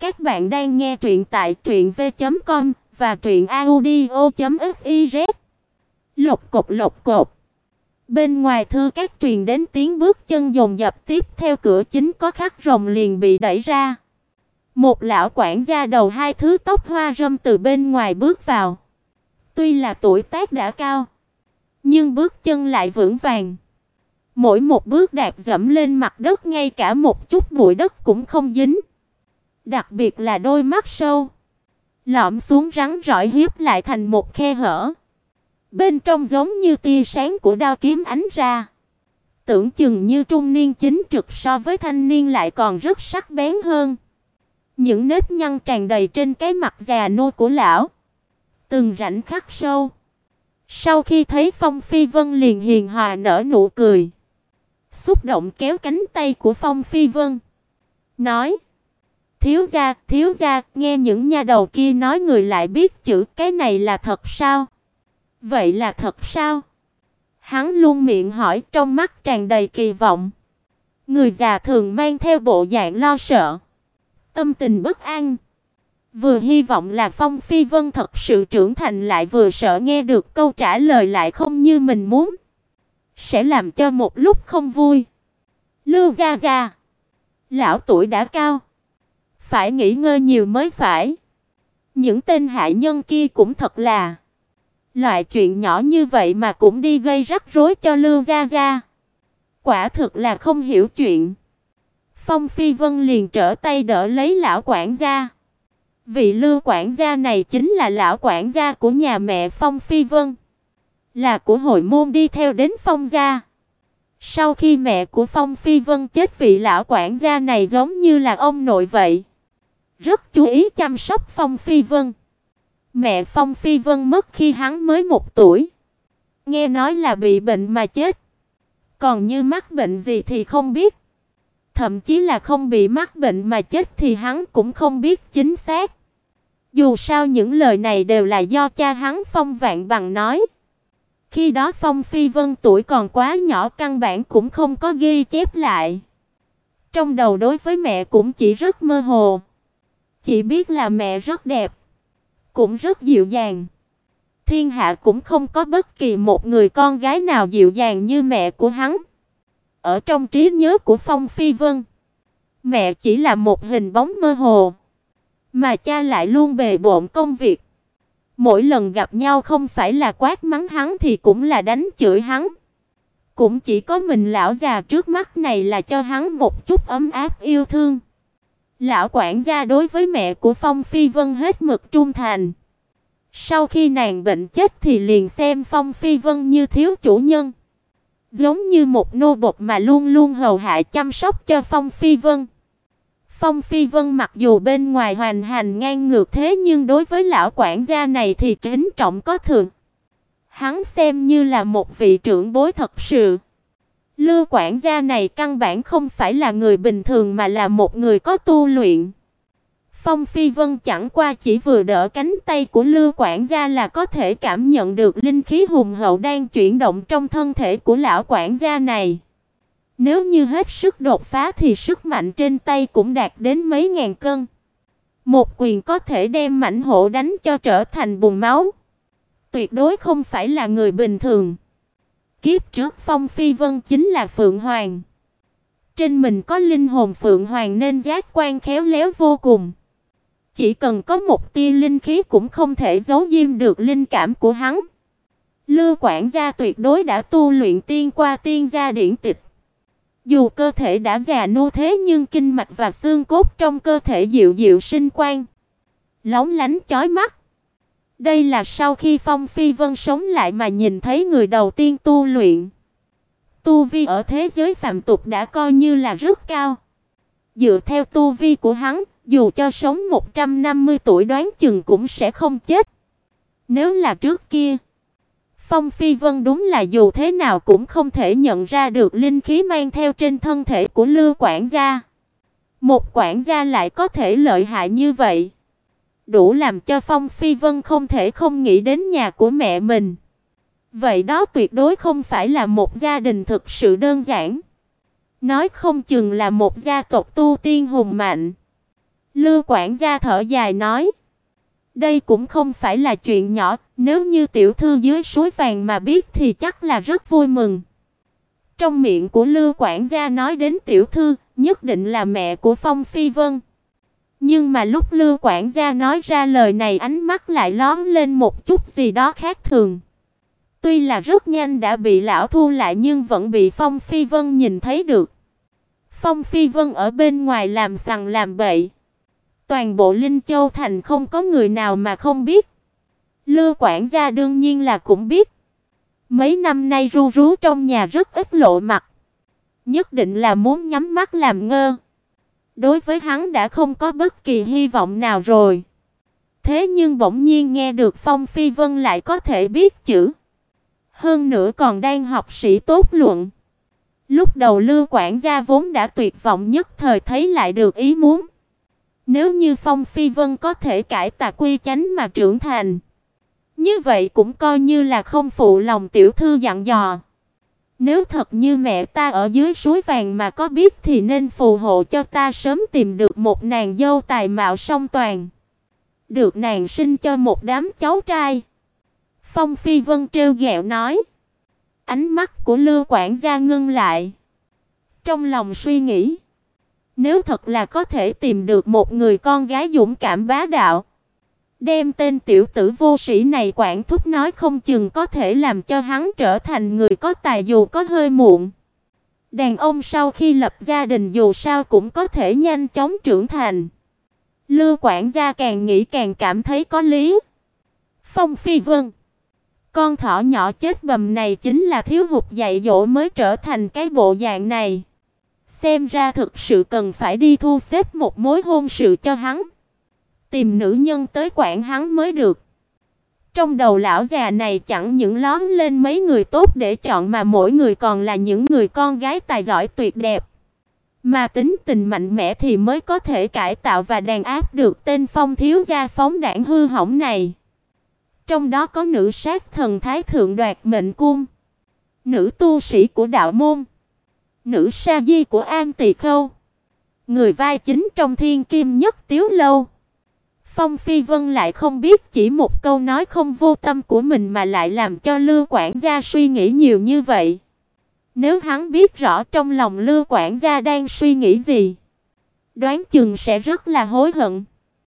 Các bạn đang nghe truyện tại truyệnv.com và truyệnaudio.fiz. Lục cộc lục cộc. Bên ngoài thư các truyền đến tiếng bước chân dồn dập tiếp theo cửa chính có khắc rồng liền bị đẩy ra. Một lão quản gia đầu hai thứ tóc hoa râm từ bên ngoài bước vào. Tuy là tuổi tác đã cao, nhưng bước chân lại vững vàng. Mỗi một bước đạp dẫm lên mặt đất ngay cả một chút bụi đất cũng không dính. Đặc biệt là đôi mắt sâu, lõm xuống rắn rỏi hiếp lại thành một khe hở. Bên trong giống như tia sáng của đao kiếm ánh ra. Tưởng chừng như trung niên chính trực so với thanh niên lại còn rất sắc bén hơn. Những nếp nhăn tràn đầy trên cái mặt già nua của lão, từng rãnh khắc sâu. Sau khi thấy Phong Phi Vân liền hiền hòa nở nụ cười, xúc động kéo cánh tay của Phong Phi Vân, nói: "Thiếu gia, thiếu gia, nghe những nha đầu kia nói người lại biết chữ, cái này là thật sao?" "Vậy là thật sao?" Hắn luôn miệng hỏi trong mắt tràn đầy kỳ vọng. Người già thường mang theo bộ dạng lo sợ, tâm tình bất an. Vừa hy vọng là Phong Phi Vân thật sự trưởng thành lại vừa sợ nghe được câu trả lời lại không như mình muốn, sẽ làm cho một lúc không vui. Lưu gia gia, lão tuổi đã cao, phải nghỉ ngơi nhiều mới phải. Những tên hạ nhân kia cũng thật là loại chuyện nhỏ như vậy mà cũng đi gây rắc rối cho Lưu gia gia. Quả thực là không hiểu chuyện. Phong Phi Vân liền trở tay đỡ lấy lão quản gia. Vị Lưu quản gia này chính là lão quản gia của nhà mẹ Phong Phi Vân, là của hội môn đi theo đến Phong gia. Sau khi mẹ của Phong Phi Vân chết vị lão quản gia này giống như là ông nội vậy, rất chú ý chăm sóc Phong Phi Vân. Mẹ Phong Phi Vân mất khi hắn mới một tuổi, nghe nói là bị bệnh mà chết. Còn như mắc bệnh gì thì không biết thậm chí là không bị mắc bệnh mà chết thì hắn cũng không biết chính xác. Dù sao những lời này đều là do cha hắn Phong Vạn Bằng nói. Khi đó Phong Phi Vân tuổi còn quá nhỏ căn bản cũng không có ghi chép lại. Trong đầu đối với mẹ cũng chỉ rất mơ hồ. Chỉ biết là mẹ rất đẹp, cũng rất dịu dàng. Thiên hạ cũng không có bất kỳ một người con gái nào dịu dàng như mẹ của hắn. Ở trong trí nhớ của Phong Phi Vân, mẹ chỉ là một hình bóng mơ hồ, mà cha lại luôn bề bộn công việc. Mỗi lần gặp nhau không phải là quát mắng hắn thì cũng là đánh chửi hắn. Cũng chỉ có mình lão già trước mắt này là cho hắn một chút ấm áp yêu thương. Lão quản gia đối với mẹ của Phong Phi Vân hết mực trung thành. Sau khi nàng bệnh chết thì liền xem Phong Phi Vân như thiếu chủ nhân giống như một nô bộc mà luôn luôn hầu hạ chăm sóc cho Phong Phi Vân. Phong Phi Vân mặc dù bên ngoài hoàn hành ngang ngược thế nhưng đối với lão quản gia này thì kính trọng có thường. Hắn xem như là một vị trưởng bối thật sự. Lưu quản gia này căn bản không phải là người bình thường mà là một người có tu luyện. Phong Phi Vân chẳng qua chỉ vừa đỡ cánh tay của Lưu quản gia là có thể cảm nhận được linh khí hùng hậu đang chuyển động trong thân thể của lão quản gia này. Nếu như hết sức đột phá thì sức mạnh trên tay cũng đạt đến mấy ngàn cân. Một quyền có thể đem mảnh hổ đánh cho trở thành bùn máu. Tuyệt đối không phải là người bình thường. Kiếp trước Phong Phi Vân chính là Phượng Hoàng. Trên mình có linh hồn Phượng Hoàng nên giác quan khéo léo vô cùng. Chỉ cần có một tia linh khí cũng không thể giấu diêm được linh cảm của hắn. Lưu quản gia tuyệt đối đã tu luyện tiên qua tiên gia điển tịch. Dù cơ thể đã già nua thế nhưng kinh mạch và xương cốt trong cơ thể dịu dịu sinh quang, lóng lánh chói mắt. Đây là sau khi Phong Phi Vân sống lại mà nhìn thấy người đầu tiên tu luyện. Tu vi ở thế giới phàm tục đã coi như là rất cao. Dựa theo tu vi của hắn, dù cho sống 150 tuổi đoán chừng cũng sẽ không chết. Nếu là trước kia, Phong Phi Vân đúng là dù thế nào cũng không thể nhận ra được linh khí mang theo trên thân thể của Lưu quản gia. Một quản gia lại có thể lợi hại như vậy, đủ làm cho Phong Phi Vân không thể không nghĩ đến nhà của mẹ mình. Vậy đó tuyệt đối không phải là một gia đình thực sự đơn giản. Nói không chừng là một gia tộc tu tiên hùng mạnh. Lưu quản gia thở dài nói: "Đây cũng không phải là chuyện nhỏ, nếu như tiểu thư dưới suối vàng mà biết thì chắc là rất vui mừng." Trong miệng của Lưu quản gia nói đến tiểu thư, nhất định là mẹ của Phong Phi Vân. Nhưng mà lúc Lưu quản gia nói ra lời này ánh mắt lại lóe lên một chút gì đó khác thường. Tuy là rất nhanh đã bị lão thu lại nhưng vẫn bị Phong Phi Vân nhìn thấy được. Phong Phi Vân ở bên ngoài làm sằng làm bậy. Toàn bộ Linh Châu thành không có người nào mà không biết. Lưu quản gia đương nhiên là cũng biết. Mấy năm nay ru rú trong nhà rất ít lộ mặt. Nhất định là muốn nhắm mắt làm ngơ. Đối với hắn đã không có bất kỳ hy vọng nào rồi. Thế nhưng bỗng nhiên nghe được Phong Phi Vân lại có thể biết chữ. Hơn nữa còn đang học sĩ tốt luận. Lúc đầu Lưu quản gia vốn đã tuyệt vọng nhất thời thấy lại được ý muốn. Nếu như Phong Phi Vân có thể cải tà quy chánh mà trưởng thành, như vậy cũng coi như là không phụ lòng tiểu thư dặn dò. Nếu thật như mẹ ta ở dưới suối vàng mà có biết thì nên phù hộ cho ta sớm tìm được một nàng dâu tài mạo song toàn. Được nàng sinh cho một đám cháu trai. Phong Phi Vân trêu ghẹo nói. Ánh mắt của Lưu quản gia ngưng lại. Trong lòng suy nghĩ, nếu thật là có thể tìm được một người con gái dũng cảm bá đạo, đem tên tiểu tử vô sĩ này quản thúc nói không chừng có thể làm cho hắn trở thành người có tài dù có hơi muộn. Đàn ông sau khi lập gia đình dù sao cũng có thể nhanh chóng trưởng thành. Lưu quản gia càng nghĩ càng cảm thấy có lý. Phong Phi Vân, con thỏ nhỏ chết bầm này chính là thiếu hụt dạy dỗ mới trở thành cái bộ dạng này. Xem ra thực sự cần phải đi thu xếp một mối hôn sự cho hắn. Tìm nữ nhân tới quản hắn mới được. Trong đầu lão già này chẳng những lóm lên mấy người tốt để chọn mà mỗi người còn là những người con gái tài giỏi tuyệt đẹp. Mà tính tình mạnh mẽ thì mới có thể cải tạo và đàn áp được tên phong thiếu gia phóng đảng hư hỏng này. Trong đó có nữ sát thần thái thượng đoạt mệnh cung, nữ tu sĩ của đạo môn, nữ sa di của An Tỳ Khâu, người vai chính trong Thiên Kim Nhất Tiếu lâu. Phong Phi Vân lại không biết chỉ một câu nói không vô tâm của mình mà lại làm cho Lưu quản gia suy nghĩ nhiều như vậy. Nếu hắn biết rõ trong lòng Lưu quản gia đang suy nghĩ gì, đoán chừng sẽ rất là hối hận.